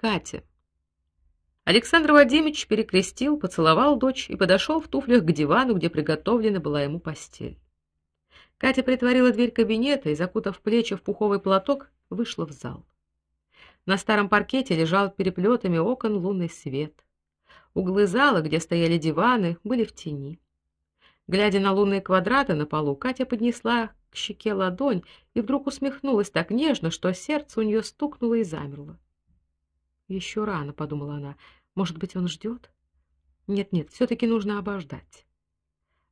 Катя. Александр Владимирович перекрестил, поцеловал дочь и подошел в туфлях к дивану, где приготовлена была ему постель. Катя притворила дверь кабинета и, закутав плечи в пуховый платок, вышла в зал. На старом паркете лежал переплетами окон лунный свет. Углы зала, где стояли диваны, были в тени. Глядя на лунные квадраты на полу, Катя поднесла к щеке ладонь и вдруг усмехнулась так нежно, что сердце у нее стукнуло и замерло. «Еще рано, подумала она. Может быть, он ждет? Нет-нет, все таки нужно обождать.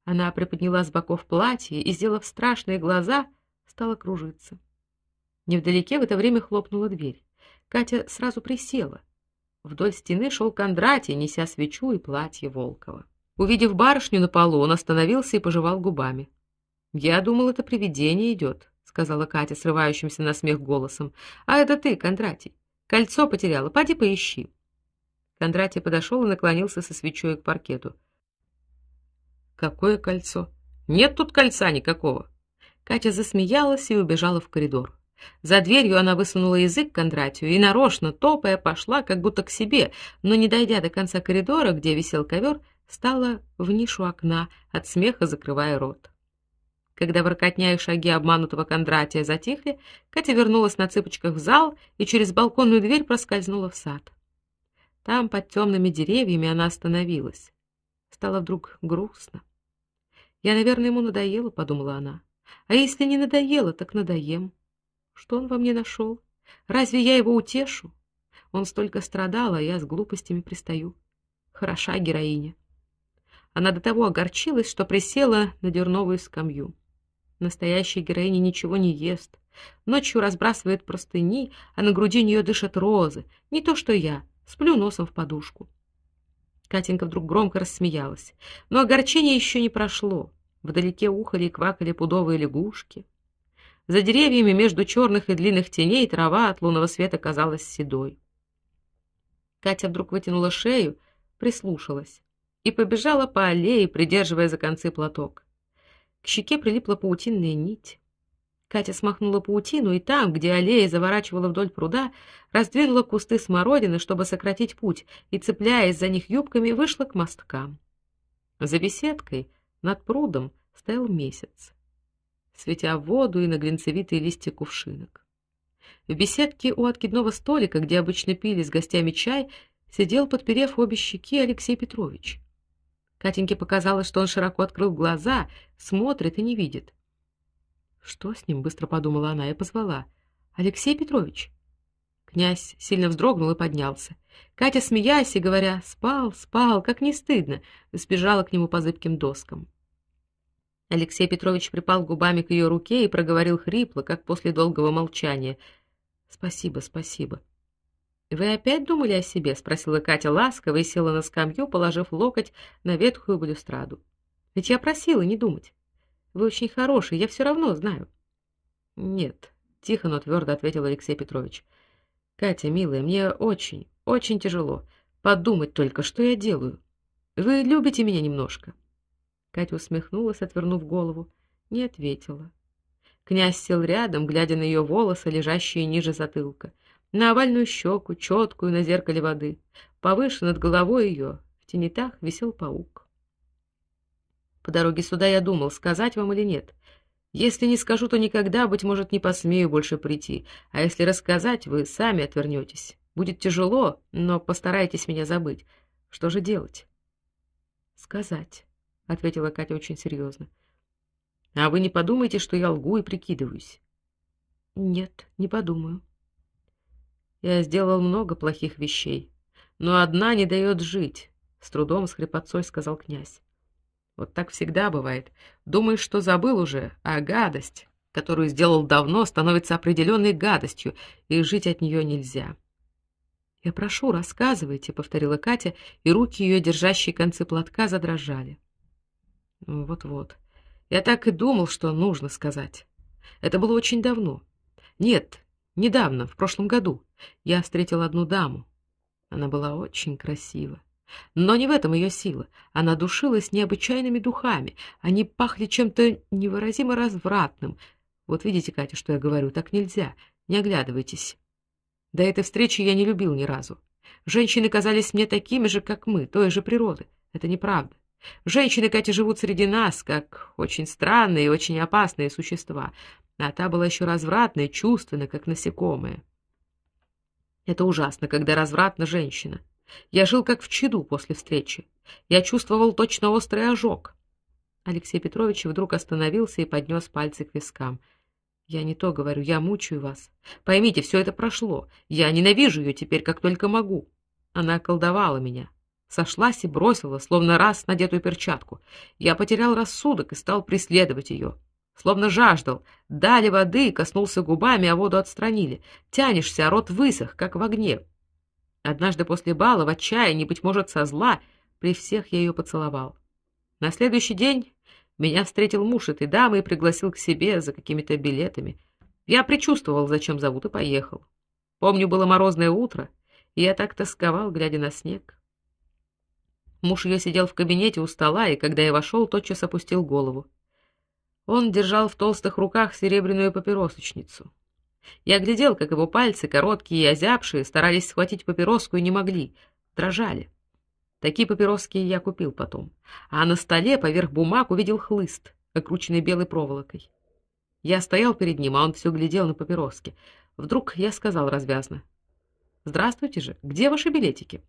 Она приподняла с боков платье и, сделав страшные глаза, стала кружиться. Невдалеке в это время хлопнула дверь. Катя сразу присела. Вдоль стены шел Кондратий, неся свечу и платье Волкова. Увидев барышню на полу, он остановился и пожевал губами. "Я думал, это привидение идет», — сказала Катя срывающимся на смех голосом. "А это ты, Кондратий. Кольцо потеряла. Пойди поищи". Кондратий подошел и наклонился со свечой к паркету. "Какое кольцо? Нет тут кольца никакого". Катя засмеялась и убежала в коридор. За дверью она высунула язык Кондратию и нарочно топая пошла как будто к себе, но не дойдя до конца коридора, где висел ковер, стала в нишу окна, от смеха закрывая рот. Когда воркотня шаги обманутого Кондратия затихли, Катя вернулась на цыпочках в зал и через балконную дверь проскользнула в сад. Там, под темными деревьями, она остановилась. Стало вдруг грустно. Я, наверное, ему надоела, подумала она. А если не надоело, так надоем. Что он во мне нашел? Разве я его утешу? Он столько страдал, а я с глупостями пристаю. Хороша героиня. Она до того огорчилась, что присела на дерновую скамью. Настоящая героиня ничего не ест. Ночью разбрасывает простыни, а на груди у нее дышат розы. Не то что я, сплю носом в подушку. Катенька вдруг громко рассмеялась. Но огорчение еще не прошло. Вдалеке ухали и квакали пудовые лягушки. За деревьями между черных и длинных теней трава от лунного света казалась седой. Катя вдруг вытянула шею, прислушалась и побежала по аллее, придерживая за концы платок. К щеке прилипла паутинная нить. Катя смахнула паутину и там, где аллея заворачивала вдоль пруда, раздвинула кусты смородины, чтобы сократить путь, и цепляясь за них юбками, вышла к мосткам. За беседкой над прудом стоял месяц, светя воду и на глинцевитые листья кувшинок. В беседке у откидного столика, где обычно пили с гостями чай, сидел, подперев обе щеки, Алексей Петрович. Катеньке показалось, что он широко открыл глаза, смотрит и не видит. Что с ним, быстро подумала она и позвала: "Алексей Петрович". Князь сильно вздрогнул и поднялся. Катя, смеясь и говоря: "Спал, спал, как не стыдно", сбежала к нему по зыбким доскам. Алексей Петрович припал губами к ее руке и проговорил хрипло, как после долгого молчания: "Спасибо, спасибо". Вы опять думали о себе, спросила Катя ласково и села на скамью, положив локоть на ветхую балюстраду. Ведь я просила не думать. Вы очень хороший, я все равно знаю. Нет, тихо, но твердо ответил Алексей Петрович. Катя, милая, мне очень, очень тяжело подумать только, что я делаю. Вы любите меня немножко. Катя усмехнулась, отвернув голову, не ответила. Князь сел рядом, глядя на ее волосы, лежащие ниже затылка на овальную щеку, четкую на зеркале воды. Повыше над головой ее в тенетах висел паук. По дороге сюда я думал, сказать вам или нет. Если не скажу, то никогда, быть может, не посмею больше прийти. А если рассказать, вы сами отвернетесь. Будет тяжело, но постарайтесь меня забыть. Что же делать? Сказать, ответила Катя очень серьезно. А вы не подумайте, что я лгу и прикидываюсь. Нет, не подумаю. Я сделал много плохих вещей, но одна не дает жить, с трудом с хрипотцой сказал князь. Вот так всегда бывает. Думаешь, что забыл уже, а гадость, которую сделал давно, становится определенной гадостью, и жить от нее нельзя. Я прошу, рассказывайте, повторила Катя, и руки ее, держащие концы платка, задрожали. Вот-вот. Я так и думал, что нужно сказать. Это было очень давно. Нет, недавно, в прошлом году. Я встретил одну даму. Она была очень красива. Но не в этом ее сила. Она душилась необычайными духами. Они пахли чем-то невыразимо развратным. Вот видите, Катя, что я говорю, так нельзя. Не оглядывайтесь. До этой встречи я не любил ни разу. Женщины казались мне такими же, как мы, той же природы. Это неправда. Женщины, Катя, живут среди нас, как очень странные и очень опасные существа, а та была еще развратная, чувственная, как насекомое. Это ужасно, когда развратна женщина. Я жил как в чаду после встречи. Я чувствовал точно острый ожог. Алексей Петрович вдруг остановился и поднес пальцы к вискам. Я не то говорю, я мучаю вас. Поймите, все это прошло. Я ненавижу ее теперь, как только могу. Она колдовала меня. Сошлась и бросила, словно раз надетую перчатку. Я потерял рассудок и стал преследовать ее. Словно жаждал. Дали воды, коснулся губами, а воду отстранили. Тянешься, а рот высох, как в огне. Однажды после бала, в отчаянии, быть может, со зла, при всех я ее поцеловал. На следующий день меня встретил муж этой дамы и пригласил к себе за какими-то билетами. Я предчувствовал, зачем зовут, и поехал. Помню, было морозное утро, и я так тосковал, глядя на снег. Муж ее сидел в кабинете у стола, и когда я вошел, тотчас опустил голову. Он держал в толстых руках серебряную папиросочницу. Я глядел, как его пальцы, короткие и озябшие, старались схватить папироску и не могли, дрожали. Такие папироски я купил потом. А на столе поверх бумаг увидел хлыст, окрученный белой проволокой. Я стоял перед ним, а он все глядел на папироски. Вдруг я сказал развязно: "Здравствуйте же. Где ваши билетики?"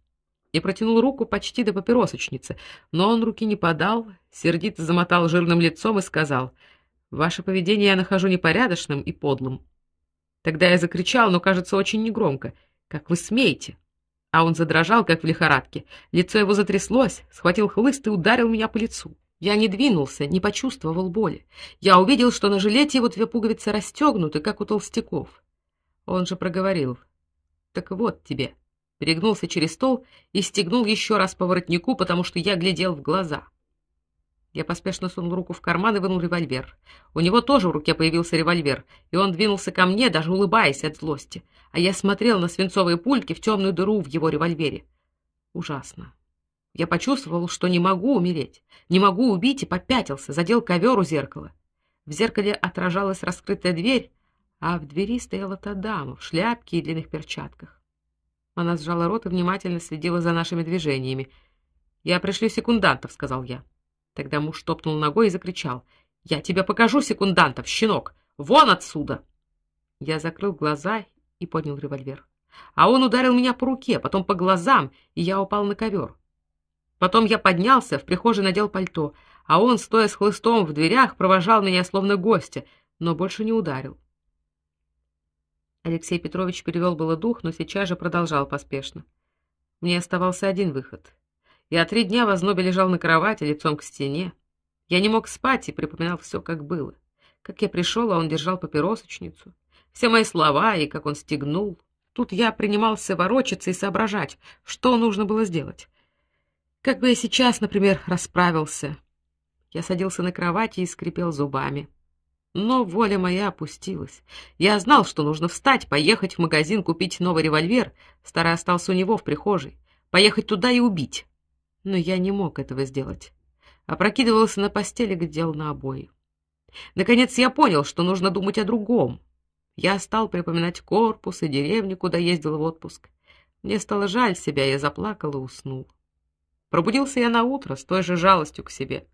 И протянул руку почти до папиросочницы, но он руки не подал, сердито замотал жирным лицом и сказал: "Ваше поведение я нахожу непорядочным и подлым". Тогда я закричал, но, кажется, очень негромко: "Как вы смеете?" А он задрожал, как в лихорадке. Лицо его затряслось, схватил хлыст и ударил меня по лицу. Я не двинулся, не почувствовал боли. Я увидел, что на жилете его две пуговицы расстегнуты, как у толстяков. Он же проговорил: "Так вот тебе". Перегнулся через стол и стегнул еще раз по воротнику, потому что я глядел в глаза. Я поспешно сунул руку в карман и вынул револьвер. У него тоже в руке появился револьвер, и он двинулся ко мне, даже улыбаясь от злости. А я смотрел на свинцовые пульки в темную дыру в его револьвере. Ужасно. Я почувствовал, что не могу умереть, не могу убить, и попятился, задел ковер у зеркала. В зеркале отражалась раскрытая дверь, а в двери стояла та дама в шляпке и длинных перчатках. Она сжала рот и внимательно следила за нашими движениями. "Я пришлю секундантов", сказал я. Тогда муж топнул ногой и закричал: "Я тебе покажу секундантов, щенок! Вон отсюда!" Я закрыл глаза и поднял револьвер. А он ударил меня по руке, потом по глазам, и я упал на ковер. Потом я поднялся, в прихожей надел пальто, а он, стоя с хлыстом в дверях, провожал меня словно гостя, но больше не ударил. Алексей Петрович перевел было дух, но сейчас же продолжал поспешно. Мне оставался один выход. Я три дня в ознобе лежал на кровати лицом к стене. Я не мог спать и припоминал все, как было. Как я пришел, а он держал папиросочницу. Все мои слова и как он стегнул. Тут я принимался ворочаться и соображать, что нужно было сделать. Как бы я сейчас, например, расправился. Я садился на кровати и скрипел зубами. Но воля моя опустилась. Я знал, что нужно встать, поехать в магазин купить новый револьвер, старый остался у него в прихожей, поехать туда и убить но я не мог этого сделать. Опрокидывался на постели, глядел на обои. Наконец я понял, что нужно думать о другом. Я стал припоминать корпус и деревню, куда ездил в отпуск. Мне стало жаль себя, я заплакал и уснул. Пробудился я на утро с той же жалостью к себе.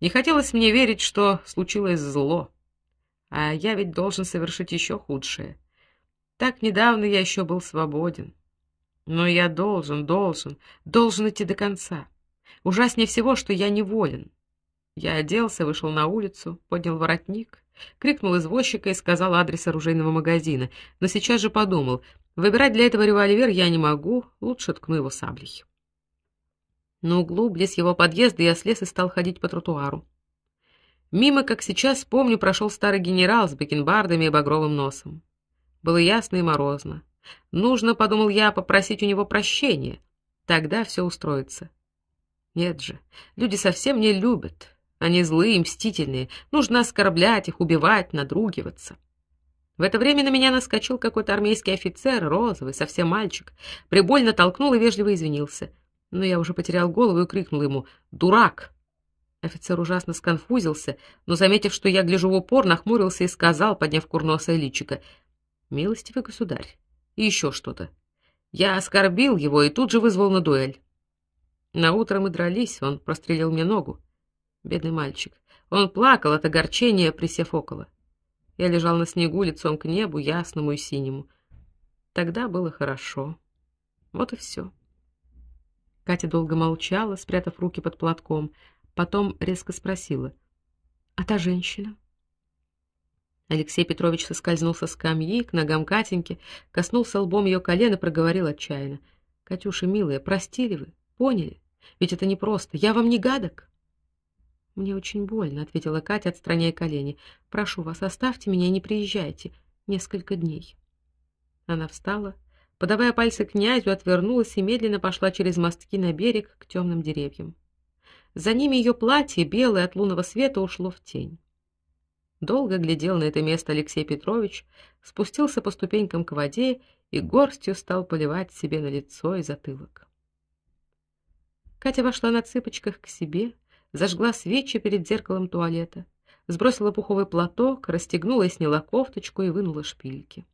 Не хотелось мне верить, что случилось зло. А я ведь должен совершить еще худшее. Так недавно я еще был свободен. Но я должен, должен, должен идти до конца. Ужаснее всего, что я неволен. Я оделся, вышел на улицу, поднял воротник, крикнул извозчика и сказал адрес оружейного магазина, но сейчас же подумал, выбирать для этого револьвер я не могу, лучше ткну его саблей. На углу, близ его подъезда, я слез и стал ходить по тротуару. Мимо, как сейчас помню, прошел старый генерал с бакенбардами и багровым носом. Было ясно и морозно. Нужно, подумал я, попросить у него прощения. Тогда все устроится. Нет же, люди совсем не любят. Они злые, мстительные. Нужно оскорблять их, убивать, надругиваться. В это время на меня наскочил какой-то армейский офицер, розовый, совсем мальчик. Прибольно толкнул и вежливо извинился. Но я уже потерял голову и крикнул ему: "Дурак!" Офицер ужасно сконфузился, но заметив, что я гляжу в упор, нахмурился и сказал, подняв курносое личико: "Милостивый государь, и еще что-то. Я оскорбил его и тут же вызвал на дуэль. На утро мы дрались, он прострелил мне ногу. Бедный мальчик. Он плакал от огорчения, присев около. Я лежал на снегу лицом к небу, ясному и синему. Тогда было хорошо. Вот и все. Катя долго молчала, спрятав руки под платком, потом резко спросила: "А та женщина?" Алексей Петрович соскользнул со скамьи к ногам Катеньки, коснулся лбом ее колена и проговорил отчаянно: "Катюша, милая, простили вы? Поняли? Ведь это не просто. Я вам не гадок". Мне очень больно, ответила Катя, отстраняя колени. Прошу вас, оставьте меня и не приезжайте несколько дней. Она встала, подавая пальцы князю, отвернулась и медленно пошла через мостки на берег к темным деревьям. За ними ее платье, белое от лунного света, ушло в тень. Долго глядел на это место Алексей Петрович, спустился по ступенькам к воде и горстью стал поливать себе на лицо и затылок. Катя вошла на цыпочках к себе, зажгла свечи перед зеркалом туалета, сбросила пуховый платок, расстегнула и сняла кофточку и вынула шпильки.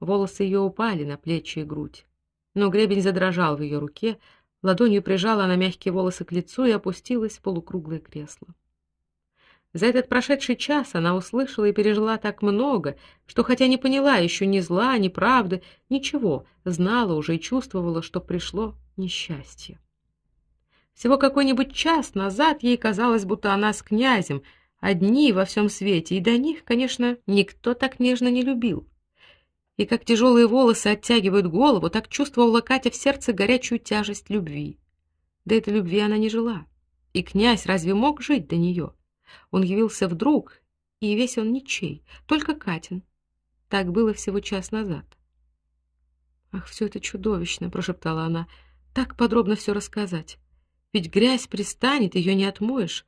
Волосы ее упали на плечи и грудь, но гребень задрожал в ее руке, ладонью прижала она мягкие волосы к лицу и опустилась в полукруглое кресло. За этот прошедший час она услышала и пережила так много, что хотя не поняла еще ни зла, ни правды, ничего, знала уже и чувствовала, что пришло несчастье. Всего какой-нибудь час назад ей казалось, будто она с князем одни во всем свете, и до них, конечно, никто так нежно не любил. И как тяжелые волосы оттягивают голову, так чувствовала Катя в сердце горячую тяжесть любви. Да этой любви она не жила. И князь разве мог жить до нее? Он явился вдруг, и весь он ничей, только Катин. Так было всего час назад. Ах, все это чудовищно, прошептала она. Так подробно все рассказать. Ведь грязь пристанет, ее не отмоешь.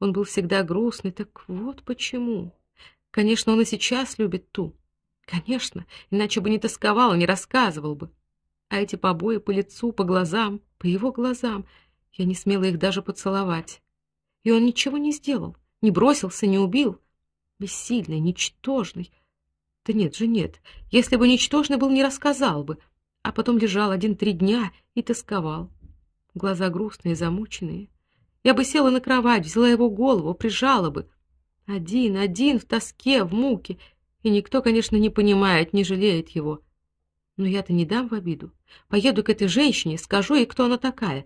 Он был всегда грустный, так вот почему. Конечно, он и сейчас любит ту. Конечно, иначе бы не тосковал, не рассказывал бы. А эти побои по лицу, по глазам, по его глазам, я не смела их даже поцеловать. И он ничего не сделал, не бросился, не убил. Бессильный, ничтожный. Да нет же, нет. Если бы ничтожный был, не рассказал бы. А потом лежал один-три дня и тосковал глаза грустные, замученные. Я бы села на кровать, взяла его голову, прижала бы. Один, один в тоске, в муке, и никто, конечно, не понимает, не жалеет его. Но я-то не дам в обиду. Поеду к этой женщине, скажу ей, кто она такая.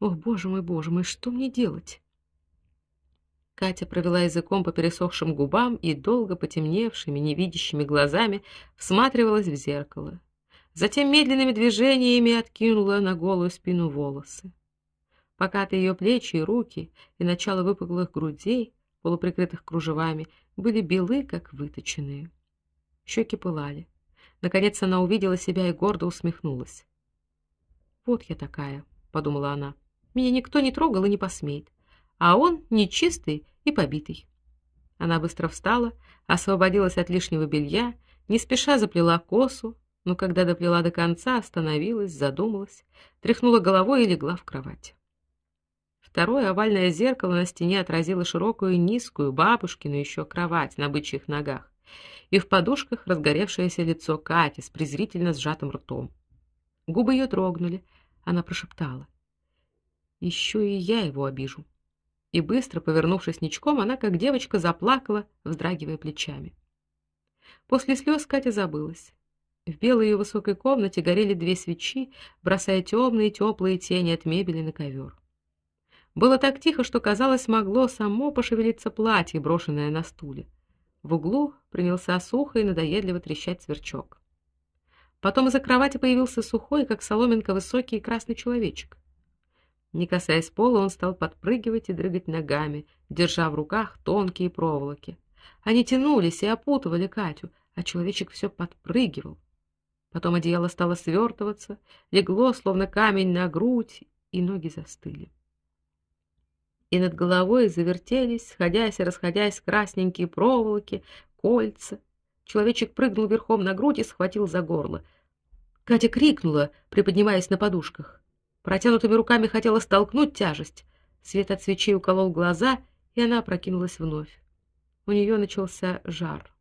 Ох, боже мой, боже мой, что мне делать? Катя провела языком по пересохшим губам и долго потемневшими, невидящими глазами всматривалась в зеркало. Затем медленными движениями откинула на голую спину волосы. Покатые ее плечи и руки и начало выпуклых грудей, полуприкрытых кружевами, были белы, как выточенные. Щеки пылали. Наконец она увидела себя и гордо усмехнулась. Вот я такая, подумала она. Меня никто не трогал и не посмеет, а он нечистый и побитый. Она быстро встала, освободилась от лишнего белья, не спеша заплела косу, но когда доплела до конца, остановилась, задумалась, тряхнула головой и легла в кровать. Второе овальное зеркало на стене отразило широкую низкую бабушкину еще кровать на бычьих ногах, и в подушках разгоревшееся лицо Кати с презрительно сжатым ртом. Губы ее дрогнули, она прошептала: «Еще и я его обижу". И быстро повернувшись ничком, она как девочка заплакала, вздрагивая плечами. После слез Катя забылась. В белой ее высокой комнате горели две свечи, бросая темные теплые тени от мебели на ковер. Было так тихо, что казалось, могло само пошевелиться платье, брошенное на стуле. В углу принялся сухо и надоедливо трещать сверчок. Потом из-за кровати появился сухой, как соломинка, высокий и красный человечек. Не касаясь пола, он стал подпрыгивать и дрыгать ногами, держа в руках тонкие проволоки. Они тянулись и опутывали Катю, а человечек все подпрыгивал. Потом одеяло стало свертываться, легло словно камень на грудь, и ноги застыли. И над головой завертелись, сходясь и расходясь красненькие проволоки, кольца. Человечек прыгнул верхом на грудь и схватил за горло. Катя крикнула, приподнимаясь на подушках. Протянутыми руками хотела столкнуть тяжесть. Свет от свечей уколол глаза, и она опрокинулась вновь. У нее начался жар.